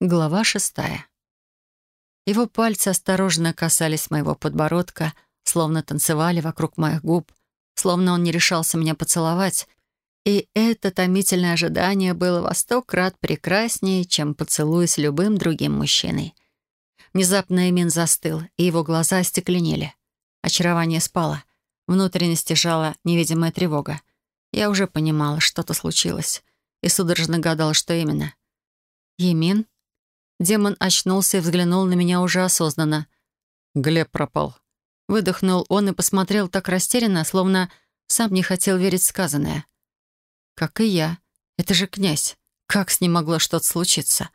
Глава шестая. Его пальцы осторожно касались моего подбородка, словно танцевали вокруг моих губ, словно он не решался меня поцеловать, и это томительное ожидание было во сто крат прекраснее, чем поцелуй с любым другим мужчиной. Внезапно Эмин застыл, и его глаза остекленели. Очарование спало. Внутренне стяжала невидимая тревога. Я уже понимала, что-то случилось, и судорожно гадала, что именно. «Емин?» Демон очнулся и взглянул на меня уже осознанно. «Глеб пропал». Выдохнул он и посмотрел так растерянно, словно сам не хотел верить сказанное. «Как и я. Это же князь. Как с ним могло что-то случиться?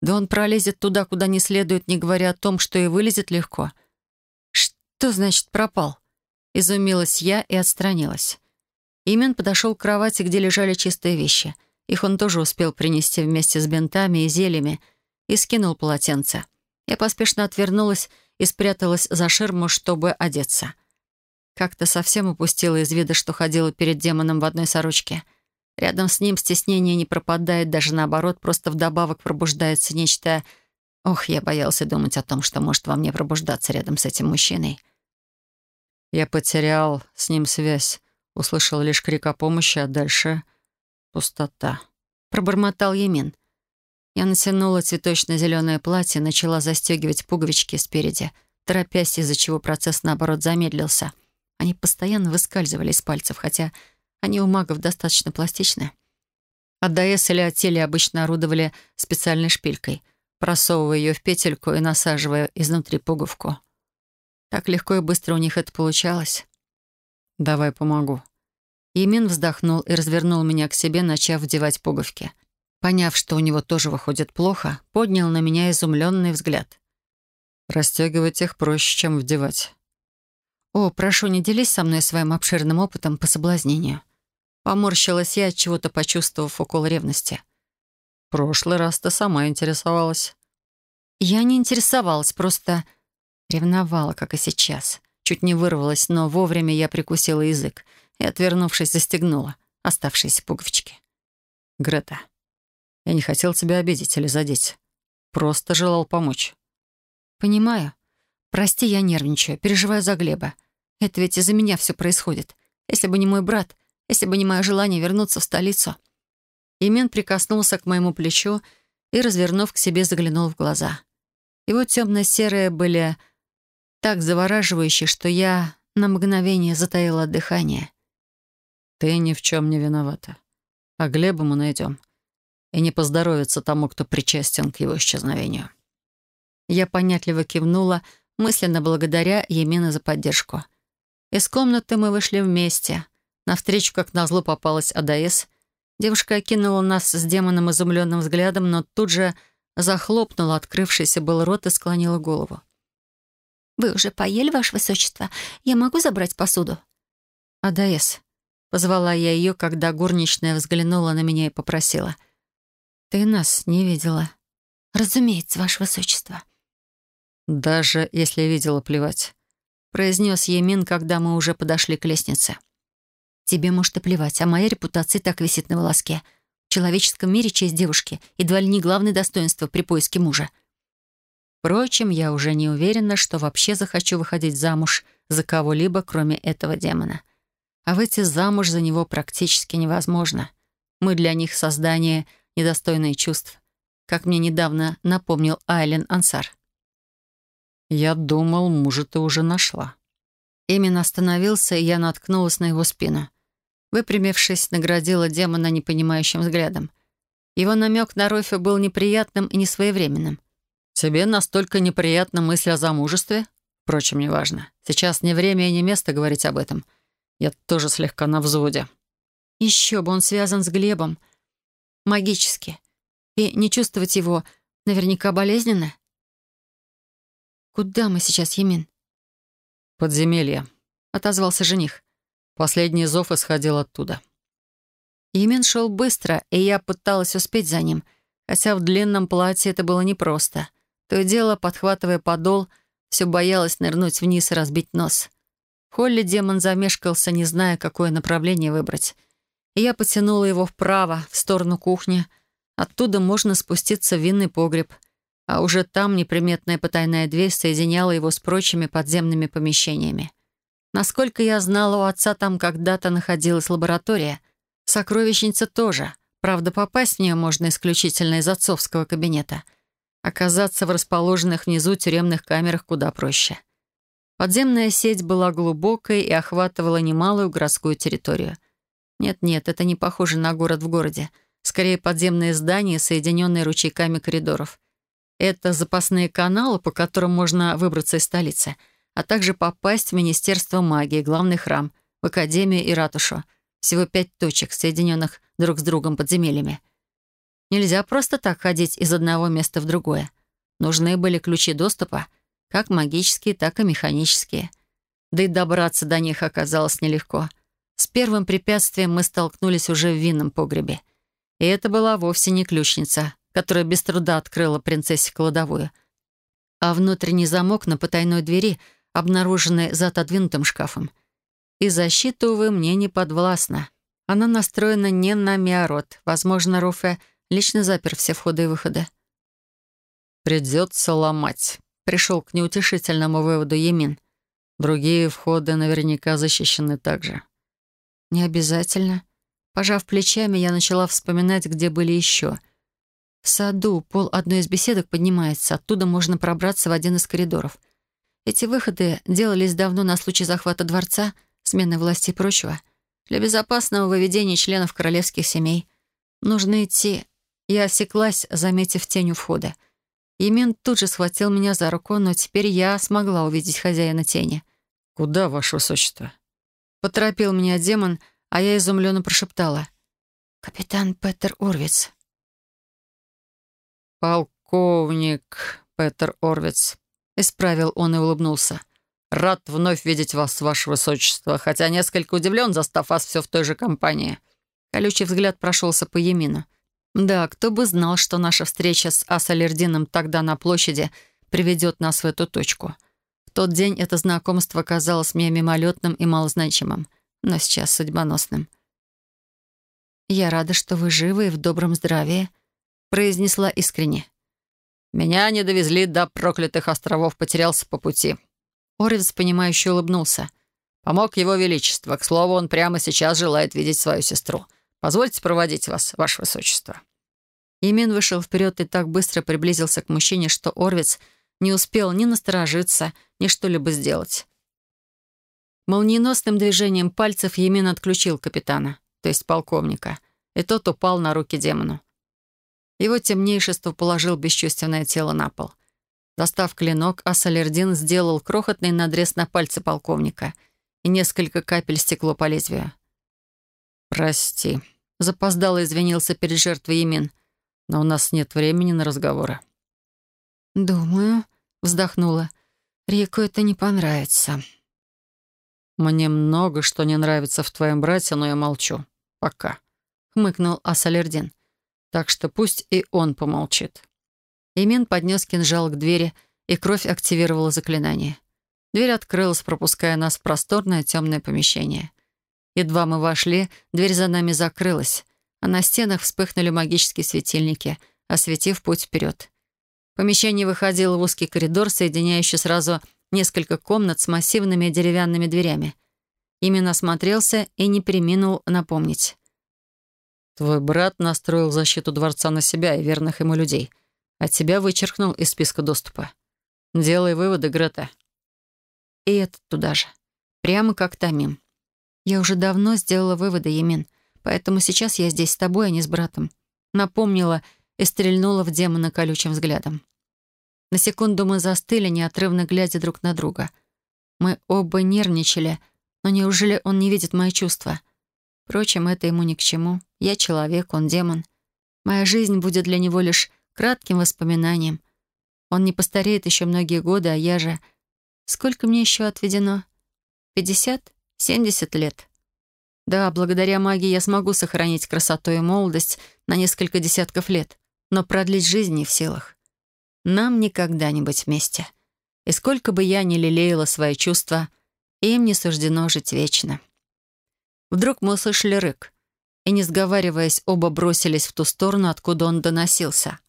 Да он пролезет туда, куда не следует, не говоря о том, что и вылезет легко. Что значит пропал?» Изумилась я и отстранилась. Имен подошел к кровати, где лежали чистые вещи. Их он тоже успел принести вместе с бинтами и зельями — и скинул полотенце. Я поспешно отвернулась и спряталась за ширму, чтобы одеться. Как-то совсем упустила из вида, что ходила перед демоном в одной сорочке. Рядом с ним стеснение не пропадает, даже наоборот, просто вдобавок пробуждается нечто... Ох, я боялся думать о том, что может во мне пробуждаться рядом с этим мужчиной. Я потерял с ним связь, услышал лишь крик о помощи, а дальше — пустота. Пробормотал Емин. Я натянула цветочно-зеленое платье, начала застегивать пуговички спереди, торопясь, из-за чего процесс, наоборот, замедлился. Они постоянно выскальзывали из пальцев, хотя они у магов достаточно пластичны. От ДС или от теле обычно орудовали специальной шпилькой, просовывая ее в петельку и насаживая изнутри пуговку. Так легко и быстро у них это получалось. «Давай помогу». Емин вздохнул и развернул меня к себе, начав вдевать пуговки — поняв, что у него тоже выходит плохо, поднял на меня изумленный взгляд. «Растягивать их проще, чем вдевать». «О, прошу, не делись со мной своим обширным опытом по соблазнению». Поморщилась я, от чего-то почувствовав укол ревности. «В прошлый раз ты сама интересовалась». «Я не интересовалась, просто ревновала, как и сейчас. Чуть не вырвалась, но вовремя я прикусила язык и, отвернувшись, застегнула оставшиеся пуговички. «Грета, я не хотел тебя обидеть или задеть. Просто желал помочь». «Понимаю. Прости, я нервничаю, переживаю за Глеба. Это ведь из-за меня все происходит. Если бы не мой брат, если бы не мое желание вернуться в столицу». Имен прикоснулся к моему плечу и, развернув к себе, заглянул в глаза. Его темно-серые были так завораживающие, что я на мгновение затаила дыхание. «Ты ни в чем не виновата. А Глеба мы найдем и не поздоровится тому, кто причастен к его исчезновению. Я понятливо кивнула, мысленно благодаря Емина за поддержку. Из комнаты мы вышли вместе. Навстречу, как назло, попалась Адаэс. Девушка окинула нас с демоном изумленным взглядом, но тут же захлопнула открывшийся был рот и склонила голову. «Вы уже поели, Ваше Высочество? Я могу забрать посуду?» «Адаэс», — позвала я ее, когда горничная взглянула на меня и попросила — «Ты нас не видела?» «Разумеется, Ваше Высочество». «Даже если видела, плевать», — произнес Емин, когда мы уже подошли к лестнице. «Тебе, может, и плевать, а моя репутация так висит на волоске. В человеческом мире честь девушки едва ли не главное достоинство при поиске мужа». Впрочем, я уже не уверена, что вообще захочу выходить замуж за кого-либо, кроме этого демона. А выйти замуж за него практически невозможно. Мы для них создание — недостойные чувств, как мне недавно напомнил Айлен Ансар. «Я думал, мужа ты уже нашла». Именно остановился, и я наткнулась на его спину. Выпрямившись, наградила демона непонимающим взглядом. Его намек на Рофе был неприятным и несвоевременным. «Тебе настолько неприятна мысль о замужестве? Впрочем, неважно. Сейчас не время и не место говорить об этом. Я тоже слегка на взводе». Еще бы он связан с Глебом магически. И не чувствовать его наверняка болезненно. «Куда мы сейчас, Емин?» «Подземелье», — отозвался жених. Последний зов исходил оттуда. Емин шел быстро, и я пыталась успеть за ним, хотя в длинном платье это было непросто. То и дело, подхватывая подол, все боялась нырнуть вниз и разбить нос. В холле демон замешкался, не зная, какое направление выбрать я потянула его вправо, в сторону кухни. Оттуда можно спуститься в винный погреб, а уже там неприметная потайная дверь соединяла его с прочими подземными помещениями. Насколько я знала, у отца там когда-то находилась лаборатория. Сокровищница тоже. Правда, попасть в нее можно исключительно из отцовского кабинета. Оказаться в расположенных внизу тюремных камерах куда проще. Подземная сеть была глубокой и охватывала немалую городскую территорию. Нет-нет, это не похоже на город в городе. Скорее, подземные здания, соединенные ручейками коридоров. Это запасные каналы, по которым можно выбраться из столицы — а также попасть в Министерство магии, главный храм, в Академию и ратушу. Всего пять точек, соединенных друг с другом подземельями. Нельзя просто так ходить из одного места в другое. Нужны были ключи доступа, как магические, так и механические. Да и добраться до них оказалось нелегко. С первым препятствием мы столкнулись уже в винном погребе. И это была вовсе не ключница, которая без труда открыла принцессе кладовую, а внутренний замок на потайной двери — обнаруженной за отодвинутым шкафом. И защита, увы, мне не подвластна. Она настроена не на Миарот. Возможно, Руфе лично запер все входы и выходы. «Придется ломать», — пришел к неутешительному выводу Емин. «Другие входы наверняка защищены также». «Не обязательно». Пожав плечами, я начала вспоминать, где были еще. В саду пол одной из беседок поднимается, оттуда можно пробраться в один из коридоров — эти выходы делались давно на случай захвата дворца, смены власти и прочего. Для безопасного выведения членов королевских семей. Нужно идти. Я осеклась, заметив тень у входа. Имен тут же схватил меня за руку, но теперь я смогла увидеть хозяина тени. «Куда, ваше высочество?» Поторопил меня демон, а я изумленно прошептала. «Капитан Петер Орвиц». «Полковник Петер Орвиц», — исправил он и улыбнулся. «Рад вновь видеть вас, ваше высочество, хотя несколько удивлен, застав вас все в той же компании». Колючий взгляд прошелся по Емину. «Да, кто бы знал, что наша встреча с Асалердином тогда на площади приведет нас в эту точку. Тот день это знакомство казалось мне мимолетным и малозначимым, но сейчас судьбоносным. «Я рада, что вы живы и в добром здравии», — произнесла искренне. Меня не довезли до проклятых островов, потерялся по пути». Орец, понимающе улыбнулся. «Помог его величество. К слову, он прямо сейчас желает видеть свою сестру. Позвольте проводить вас, ваше высочество». Емин вышел вперед и так быстро приблизился к мужчине, что Орвиц не успел ни насторожиться, ни что-либо сделать. Молниеносным движением пальцев Емин отключил капитана, то есть полковника, и тот упал на руки демону. Его темнейшество положил бесчувственное тело на пол. Достав клинок, Ассалердин сделал крохотный надрез на пальце полковника, и несколько капель стекло по лезвию. «Прости», — запоздало извинился перед жертвой Емин, «но у нас нет времени на разговоры». «Думаю», — вздохнула, — «Рику это не понравится». «Мне много что не нравится в твоем брате, но я молчу. Пока», — хмыкнул Ассалердин так что пусть и он помолчит. Имен поднес кинжал к двери, и кровь активировала заклинание. Дверь открылась, пропуская нас в просторное темное помещение. Едва мы вошли, дверь за нами закрылась, а на стенах вспыхнули магические светильники, осветив путь вперед. Помещение выходило в узкий коридор, соединяющий сразу несколько комнат с массивными деревянными дверями. Именно осмотрелся и не приминул напомнить. Твой брат настроил защиту дворца на себя и верных ему людей, а тебя вычеркнул из списка доступа. Делай выводы, Грета. И это туда же. Прямо как Тамим. Я уже давно сделала выводы, Емин, поэтому сейчас я здесь с тобой, а не с братом. Напомнила и стрельнула в демона колючим взглядом. На секунду мы застыли, неотрывно глядя друг на друга. Мы оба нервничали, но неужели он не видит мои чувства? Впрочем, это ему ни к чему. Я человек, он демон. Моя жизнь будет для него лишь кратким воспоминанием. Он не постареет еще многие годы, а я же... Сколько мне еще отведено? Пятьдесят? Семьдесят лет? Да, благодаря магии я смогу сохранить красоту и молодость на несколько десятков лет, но продлить жизнь не в силах. Нам никогда не быть вместе. И сколько бы я ни лелеяла свои чувства, им не суждено жить вечно. Вдруг мы услышали рык. и, не сговариваясь, оба бросились в ту сторону, откуда он доносился.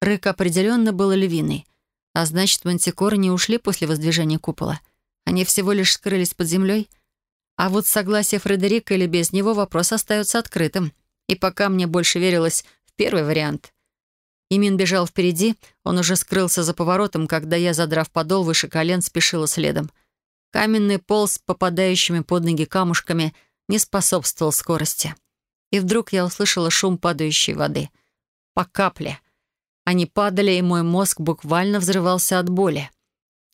Рык определенно был львиный, а значит, мантикоры не ушли после воздвижения купола. Они всего лишь скрылись под землей. А вот согласие Фредерика или без него вопрос остается открытым. И пока мне больше верилось в первый вариант. Имин бежал впереди, он уже скрылся за поворотом, когда я, задрав подол выше колен, спешила следом. Каменный пол с попадающими под ноги камушками не способствовал скорости. И вдруг я услышала шум падающей воды. По капле. Они падали, и мой мозг буквально взрывался от боли.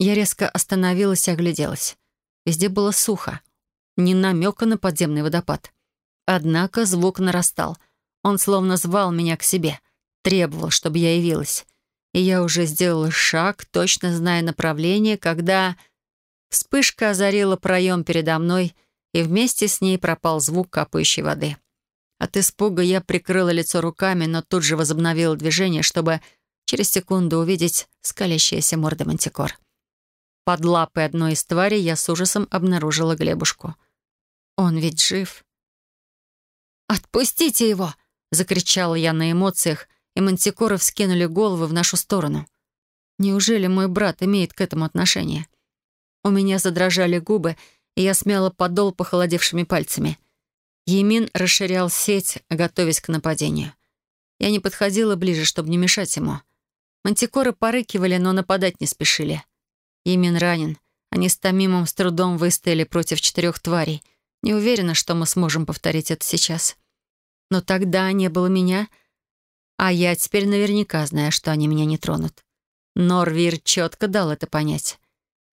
Я резко остановилась и огляделась. Везде было сухо. Ни намека на подземный водопад. Однако звук нарастал. Он словно звал меня к себе. Требовал, чтобы я явилась. И я уже сделала шаг, точно зная направление, когда... Вспышка озарила проем передо мной, и вместе с ней пропал звук капающей воды. От испуга я прикрыла лицо руками, но тут же возобновила движение, чтобы через секунду увидеть скалящаяся морда мантикор. Под лапой одной из тварей я с ужасом обнаружила Глебушку. Он ведь жив. «Отпустите его!» — закричала я на эмоциях, и мантикоры вскинули головы в нашу сторону. Неужели мой брат имеет к этому отношение? У меня задрожали губы, и я смяла подол похолодевшими пальцами — Емин расширял сеть, готовясь к нападению. Я не подходила ближе, чтобы не мешать ему. Мантикоры порыкивали, но нападать не спешили. Емин ранен. Они с Томимом с трудом выстояли против четырех тварей. Не уверена, что мы сможем повторить это сейчас. Но тогда не было меня, а я теперь наверняка знаю, что они меня не тронут. Норвир четко дал это понять.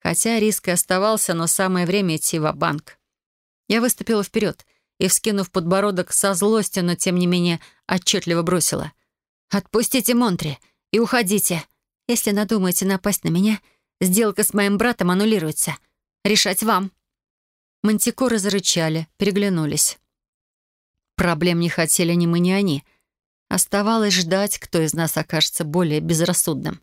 Хотя риск и оставался, но самое время идти в банк Я выступила вперед — и, вскинув подбородок со злостью, но тем не менее отчетливо бросила. «Отпустите Монтри и уходите. Если надумаете напасть на меня, сделка с моим братом аннулируется. Решать вам». Мантикоры зарычали, переглянулись. Проблем не хотели ни мы, ни они. Оставалось ждать, кто из нас окажется более безрассудным.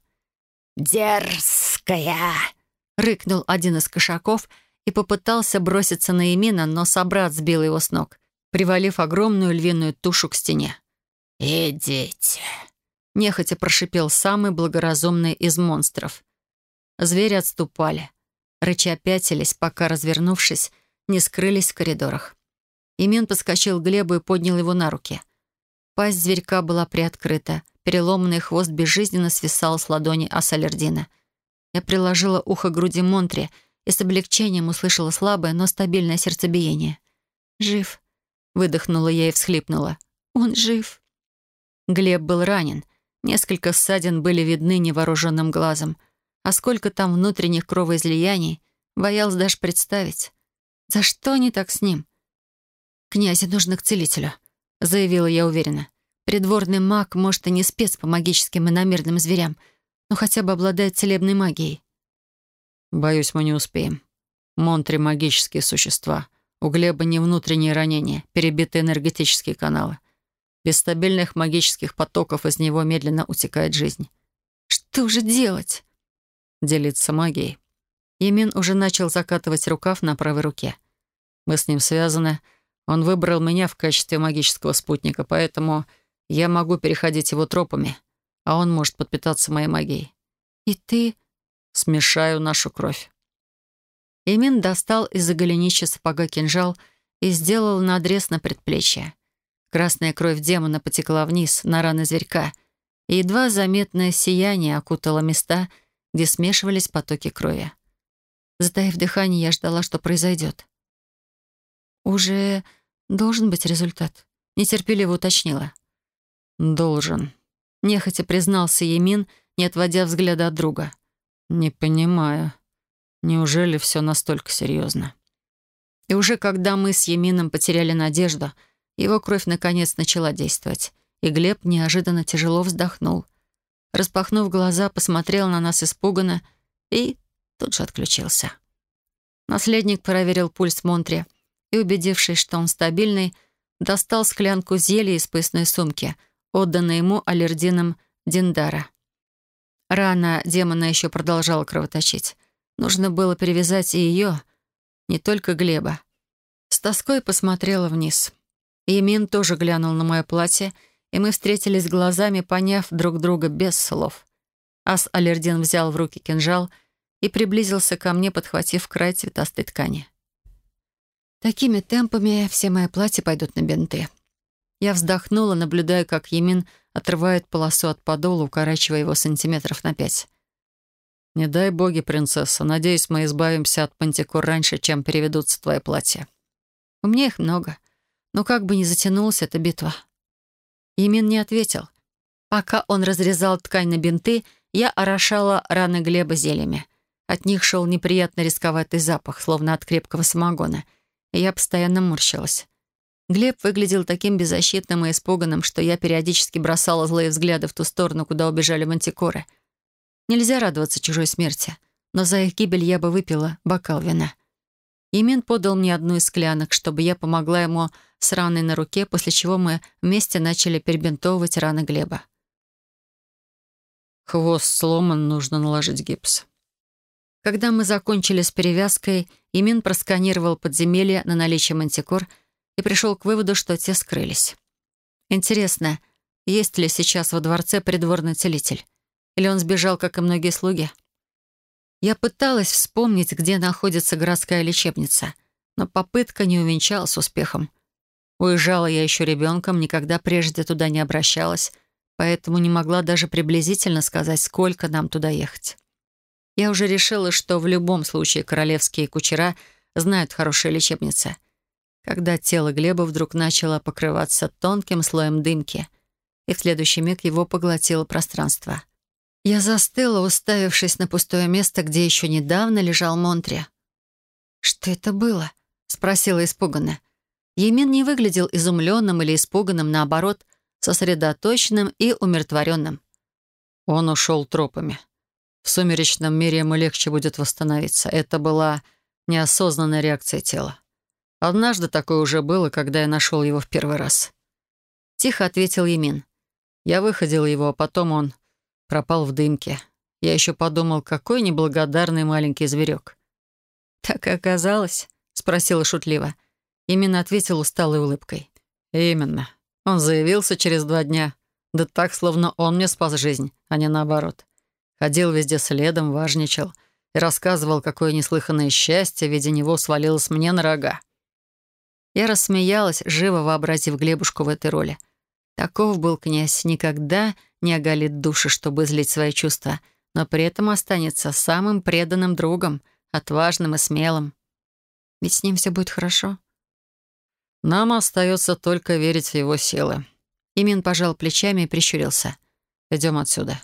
«Дерзкая!» — рыкнул один из кошаков — и попытался броситься на Эмина, но собрат сбил его с ног, привалив огромную львиную тушу к стене. «Идите!» — нехотя прошипел самый благоразумный из монстров. Звери отступали. Рыча пятились, пока, развернувшись, не скрылись в коридорах. Имен подскочил к Глебу и поднял его на руки. Пасть зверька была приоткрыта. Переломанный хвост безжизненно свисал с ладони Асалердина. Я приложила ухо к груди Монтри — и с облегчением услышала слабое, но стабильное сердцебиение. «Жив», — выдохнула я и всхлипнула. «Он жив». Глеб был ранен. Несколько ссадин были видны невооруженным глазом. А сколько там внутренних кровоизлияний, боялась даже представить. За что они так с ним? «Князю нужно к целителю», — заявила я уверенно. «Придворный маг, может, и не спец по магическим и намерным зверям, но хотя бы обладает целебной магией». «Боюсь, мы не успеем. Монтри — магические существа. У Глеба не внутренние ранения, перебитые энергетические каналы. Без стабильных магических потоков из него медленно утекает жизнь». «Что же делать?» «Делиться магией». Емин уже начал закатывать рукав на правой руке. Мы с ним связаны. Он выбрал меня в качестве магического спутника, поэтому я могу переходить его тропами, а он может подпитаться моей магией. «И ты Смешаю нашу кровь». Имин достал из-за голенища сапога кинжал и сделал надрез на предплечье. Красная кровь демона потекла вниз, на раны зверька, и едва заметное сияние окутало места, где смешивались потоки крови. Затаив дыхание, я ждала, что произойдет. «Уже должен быть результат», — нетерпеливо уточнила. «Должен», — нехотя признался Емин, не отводя взгляда от друга. «Не понимаю. Неужели все настолько серьезно?» И уже когда мы с Емином потеряли надежду, его кровь наконец начала действовать, и Глеб неожиданно тяжело вздохнул. Распахнув глаза, посмотрел на нас испуганно и тут же отключился. Наследник проверил пульс Монтри и, убедившись, что он стабильный, достал склянку зелья из поясной сумки, отданной ему аллердином Диндара. Рана демона еще продолжала кровоточить. Нужно было перевязать и ее, не только Глеба. С тоской посмотрела вниз. Емин тоже глянул на мое платье, и мы встретились глазами, поняв друг друга без слов. Ас Алердин взял в руки кинжал и приблизился ко мне, подхватив край цветастой ткани. Такими темпами все мои платья пойдут на бинты. Я вздохнула, наблюдая, как Емин отрывает полосу от подола, укорачивая его сантиметров на пять. «Не дай боги, принцесса. Надеюсь, мы избавимся от пантикур раньше, чем переведутся твои платья». «У меня их много. Но как бы ни затянулась эта битва». Емин не ответил. Пока он разрезал ткань на бинты, я орошала раны Глеба зельями. От них шел неприятно рисковатый запах, словно от крепкого самогона, я постоянно морщилась. Глеб выглядел таким беззащитным и испуганным, что я периодически бросала злые взгляды в ту сторону, куда убежали мантикоры. Нельзя радоваться чужой смерти, но за их гибель я бы выпила бокал вина. Имин подал мне одну из склянок, чтобы я помогла ему с раной на руке, после чего мы вместе начали перебинтовывать раны Глеба. Хвост сломан, нужно наложить гипс. Когда мы закончили с перевязкой, Имин просканировал подземелье на наличие мантикор и пришел к выводу, что те скрылись. Интересно, есть ли сейчас во дворце придворный целитель? Или он сбежал, как и многие слуги? Я пыталась вспомнить, где находится городская лечебница, но попытка не увенчалась успехом. Уезжала я еще ребенком, никогда прежде туда не обращалась, поэтому не могла даже приблизительно сказать, сколько нам туда ехать. Я уже решила, что в любом случае королевские кучера знают хорошие лечебницы. Когда тело Глеба вдруг начало покрываться тонким слоем дымки, и в следующий миг его поглотило пространство. Я застыла, уставившись на пустое место, где еще недавно лежал Монтри. «Что это было?» — спросила испуганно. Емин не выглядел изумленным или испуганным, наоборот, сосредоточенным и умиротворенным. Он ушел тропами, в сумеречном мире ему легче будет восстановиться. Это была неосознанная реакция тела. Однажды такое уже было, когда я нашел его в первый раз. Тихо ответил Емин. Я выходил его, а потом он пропал в дымке. Я еще подумал, какой неблагодарный маленький зверек. «Так и оказалось?» — спросила шутливо. Именно ответил усталой улыбкой. «Именно. Он заявился через два дня. Да так, словно он мне спас жизнь, а не наоборот. Ходил везде следом, важничал и рассказывал, какое неслыханное счастье в виде него свалилось мне на рога. Я рассмеялась, живо вообразив Глебушку в этой роли. Таков был князь, никогда не оголит души, чтобы излить свои чувства, но при этом останется самым преданным другом, отважным и смелым. Ведь с ним все будет хорошо. Нам остается только верить в его силы. Имин пожал плечами и прищурился. Идем отсюда.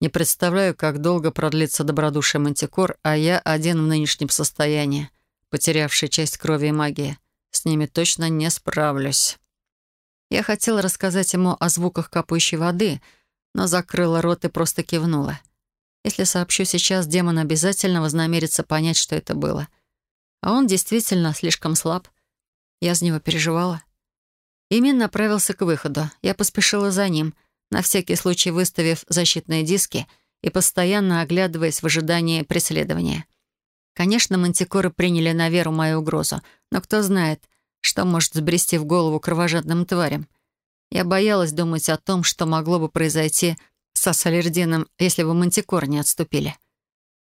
Не представляю, как долго продлится добродушие Мантикор, а я один в нынешнем состоянии, потерявший часть крови и магии. С ними точно не справлюсь. Я хотела рассказать ему о звуках капающей воды, но закрыла рот и просто кивнула. Если сообщу сейчас, демон обязательно вознамерится понять, что это было. А он действительно слишком слаб. Я за него переживала. Имин направился к выходу. Я поспешила за ним — на всякий случай выставив защитные диски и постоянно оглядываясь в ожидании преследования. Конечно, мантикоры приняли на веру мою угрозу, но кто знает, что может сбрести в голову кровожадным тварям. Я боялась думать о том, что могло бы произойти со Салердином, если бы мантикоры не отступили.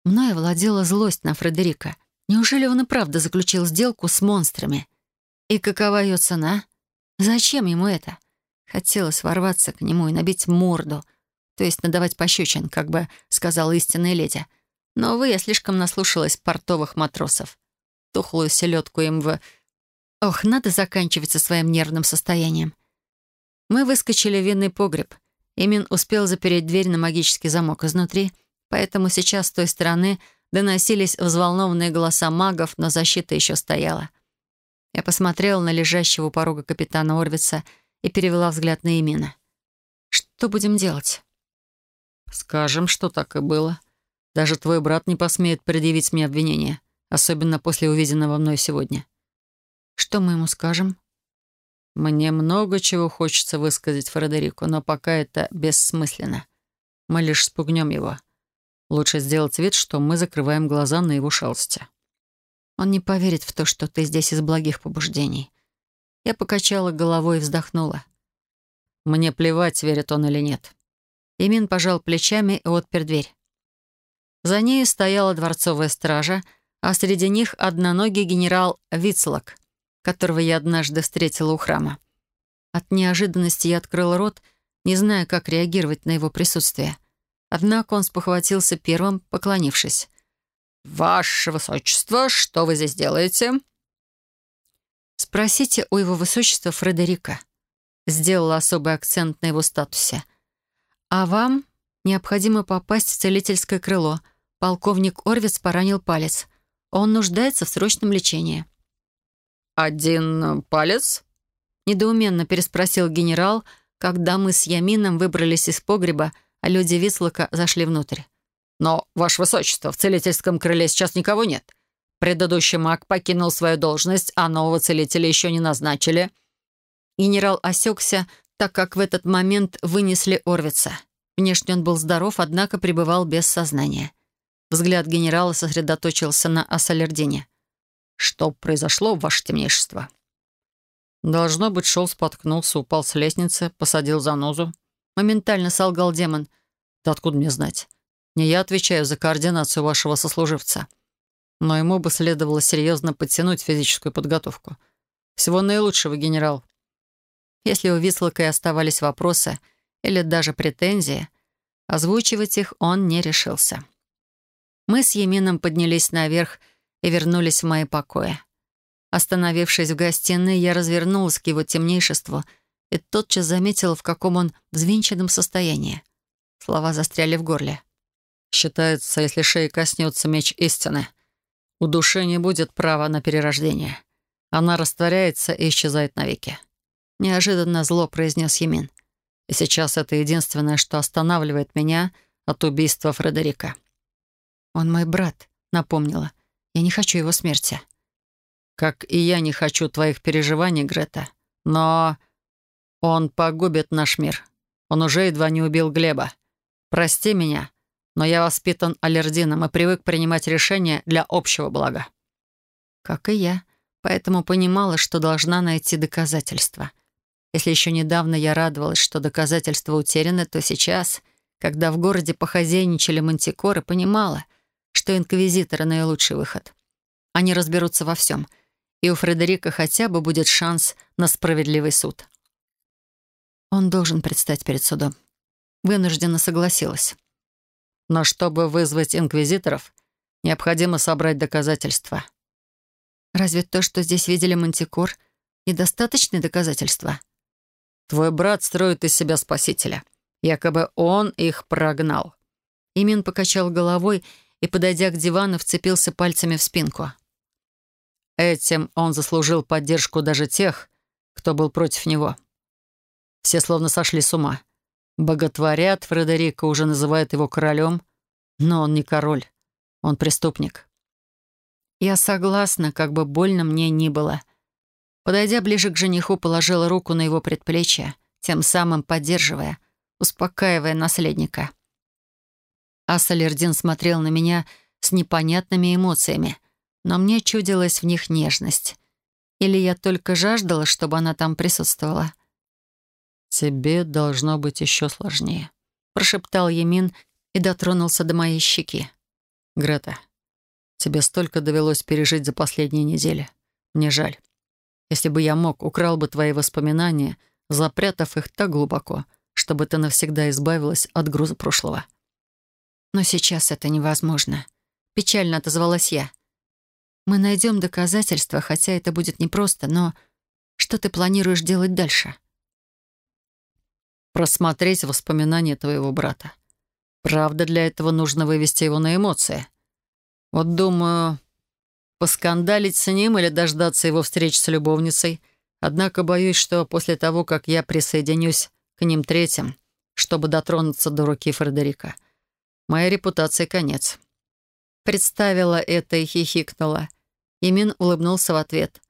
Мною владела злость на Фредерика. Неужели он и правда заключил сделку с монстрами? И какова ее цена? Зачем ему это? Хотелось ворваться к нему и набить морду, то есть надавать пощечин, как бы сказала истинная леди. Но, увы, я слишком наслушалась портовых матросов. Тухлую селедку им в... Ох, надо заканчивать со своим нервным состоянием. Мы выскочили в винный погреб. Имин успел запереть дверь на магический замок изнутри, поэтому сейчас с той стороны доносились взволнованные голоса магов, но защита еще стояла. Я посмотрела на лежащего у порога капитана Орвица — и перевела взгляд на Имина. «Что будем делать?» «Скажем, что так и было. Даже твой брат не посмеет предъявить мне обвинение, особенно после увиденного мной сегодня». «Что мы ему скажем?» «Мне много чего хочется высказать Фредерику, но пока это бессмысленно. Мы лишь спугнем его. Лучше сделать вид, что мы закрываем глаза на его шалости». «Он не поверит в то, что ты здесь из благих побуждений. Я покачала головой и вздохнула. Мне плевать, верит он или нет. Имин пожал плечами и отпер дверь. За ней стояла дворцовая стража, а среди них одноногий генерал Вицлок, которого я однажды встретила у храма. От неожиданности я открыла рот, не зная, как реагировать на его присутствие. Однако он спохватился первым, поклонившись. «Ваше высочество, что вы здесь делаете?» «Спросите у его высочества Фредерика», сделала особый акцент на его статусе. «А вам необходимо попасть в целительское крыло. Полковник Орвиц поранил палец. Он нуждается в срочном лечении». «Один палец?» Недоуменно переспросил генерал, когда мы с Ямином выбрались из погреба, а люди Вислока зашли внутрь. «Но, Ваше Высочество, в целительском крыле сейчас никого нет. Предыдущий маг покинул свою должность, а нового целителя еще не назначили». Генерал осекся, так как в этот момент вынесли Орвица. Внешне он был здоров, однако пребывал без сознания. Взгляд генерала сосредоточился на Ассалердине. «Что произошло, ваше темнейшество?» «Должно быть, шел, споткнулся, упал с лестницы, посадил занозу». Моментально солгал демон. «Да откуда мне знать? Не я отвечаю за координацию вашего сослуживца. Но ему бы следовало серьезно подтянуть физическую подготовку. Всего наилучшего, генерал. Если у Вислока и оставались вопросы или даже претензии, озвучивать их он не решился. Мы с Емином поднялись наверх и вернулись в мои покои. Остановившись в гостиной, я развернулась к его темнейшеству и тотчас заметила, в каком он взвинченном состоянии. Слова застряли в горле. «Считается, если шеи коснется меч истины, у души не будет права на перерождение. Она растворяется и исчезает навеки. Неожиданно зло произнес Емин. И сейчас это единственное, что останавливает меня от убийства Фредерика. «Он мой брат», — напомнила. «Я не хочу его смерти». «Как и я не хочу твоих переживаний, Грета. Но он погубит наш мир. Он уже едва не убил Глеба. Прости меня, но я воспитан аллердином и привык принимать решения для общего блага». «Как и я, поэтому понимала, что должна найти доказательства». Если еще недавно я радовалась, что доказательства утеряны, то сейчас, когда в городе похозяйничали мантикоры, понимала, что инквизиторы — наилучший выход. Они разберутся во всем, и у Фредерика хотя бы будет шанс на справедливый суд. Он должен предстать перед судом. Вынужденно согласилась. Но чтобы вызвать инквизиторов, необходимо собрать доказательства. Разве то, что здесь видели мантикор, недостаточные доказательства? Твой брат строит из себя спасителя. Якобы он их прогнал». Имин покачал головой и, подойдя к дивану, вцепился пальцами в спинку. Этим он заслужил поддержку даже тех, кто был против него. Все словно сошли с ума. Боготворят Фредерика, уже называют его королем, но он не король, он преступник. Я согласна, как бы больно мне ни было — Подойдя ближе к жениху, положила руку на его предплечье, тем самым поддерживая, успокаивая наследника. Ассалердин смотрел на меня с непонятными эмоциями, но мне чудилась в них нежность. Или я только жаждала, чтобы она там присутствовала. «Тебе должно быть еще сложнее», — прошептал Емин и дотронулся до моей щеки. «Грета, тебе столько довелось пережить за последние недели. Мне жаль. Если бы я мог, украл бы твои воспоминания, запрятав их так глубоко, чтобы ты навсегда избавилась от груза прошлого. Но сейчас это невозможно. Печально отозвалась я. Мы найдем доказательства, хотя это будет непросто, но что ты планируешь делать дальше? Просмотреть воспоминания твоего брата. Правда, для этого нужно вывести его на эмоции. Вот думаю, поскандалить с ним или дождаться его встречи с любовницей. Однако боюсь, что после того, как я присоединюсь к ним третьим, чтобы дотронуться до руки Фредерика, моей репутации конец. Представила это и хихикнула. Имин улыбнулся в ответ.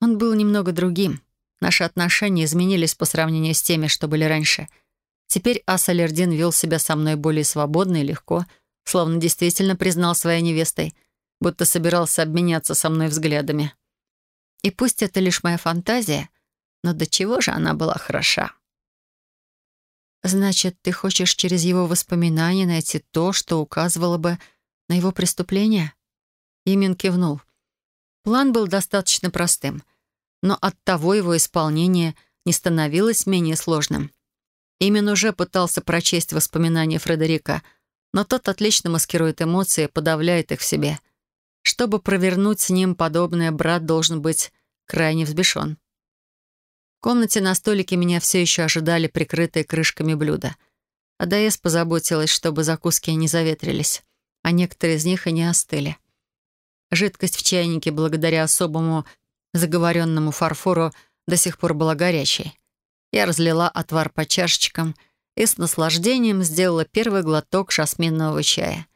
Он был немного другим. Наши отношения изменились по сравнению с теми, что были раньше. Теперь Асалердин вел себя со мной более свободно и легко, словно действительно признал своей невестой — будто собирался обменяться со мной взглядами. И пусть это лишь моя фантазия, Но до чего же она была хороша? «Значит, ты хочешь через его воспоминания найти то, что указывало бы на его преступление?» Имин кивнул. План был достаточно простым, но оттого его исполнение не становилось менее сложным. Имин уже пытался прочесть воспоминания Фредерика, но тот отлично маскирует эмоции, подавляет их в себе. Чтобы провернуть с ним подобное, брат должен быть крайне взбешен. В комнате на столике меня все еще ожидали прикрытые крышками блюда. Адаэс позаботилась, чтобы закуски не заветрились, а некоторые из них и не остыли. Жидкость в чайнике, благодаря особому заговоренному фарфору, до сих пор была горячей. Я разлила отвар по чашечкам и с наслаждением сделала первый глоток шасминного чая.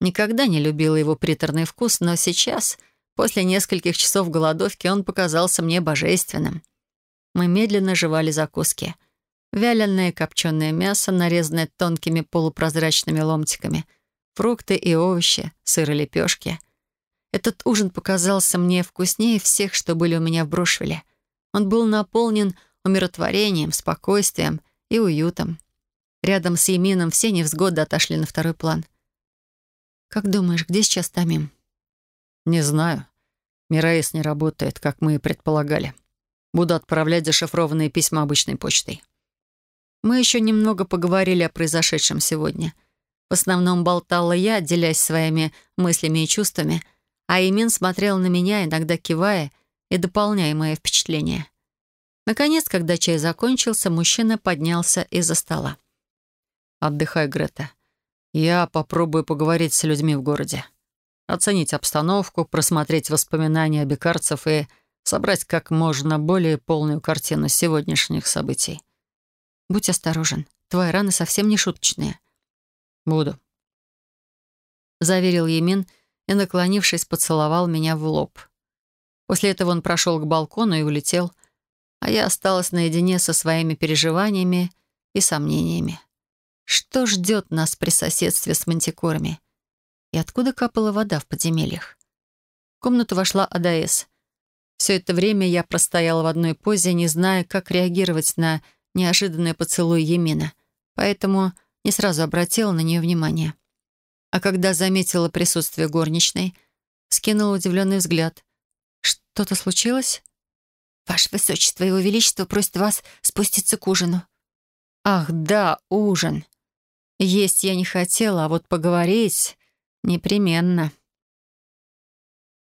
Никогда не любила его приторный вкус, но сейчас, после нескольких часов голодовки, он показался мне божественным. Мы медленно жевали закуски. Вяленое копченое мясо, нарезанное тонкими полупрозрачными ломтиками, фрукты и овощи, сыр и лепешки. Этот ужин показался мне вкуснее всех, что были у меня в Брошвилле. Он был наполнен умиротворением, спокойствием и уютом. Рядом с Емином все невзгоды отошли на второй план. «Как думаешь, где сейчас Тамим?» «Не знаю. Мираис не работает, как мы и предполагали. Буду отправлять зашифрованные письма обычной почтой. Мы еще немного поговорили о произошедшем сегодня. В основном болтала я, делясь своими мыслями и чувствами, а Имин смотрел на меня, иногда кивая и дополняя мои впечатления. Наконец, когда чай закончился, мужчина поднялся из-за стола. «Отдыхай, Грета. Я попробую поговорить с людьми в городе. Оценить обстановку, просмотреть воспоминания обикарцев и собрать как можно более полную картину сегодняшних событий. Будь осторожен. Твои раны совсем не шуточные. Буду. Заверил Емин и, наклонившись, поцеловал меня в лоб. После этого он прошел к балкону и улетел, а я осталась наедине со своими переживаниями и сомнениями. Что ждет нас при соседстве с мантикорами? И откуда капала вода в подземельях? В комнату вошла Адаэс. Все это время я простояла в одной позе, не зная, как реагировать на неожиданный поцелуй Емина, поэтому не сразу обратила на нее внимание. А когда заметила присутствие горничной, скинула удивленный взгляд. «Что-то случилось?» «Ваше Высочество, Его Величество просит вас спуститься к ужину». «Ах, да, ужин. Есть я не хотела, а вот поговорить непременно».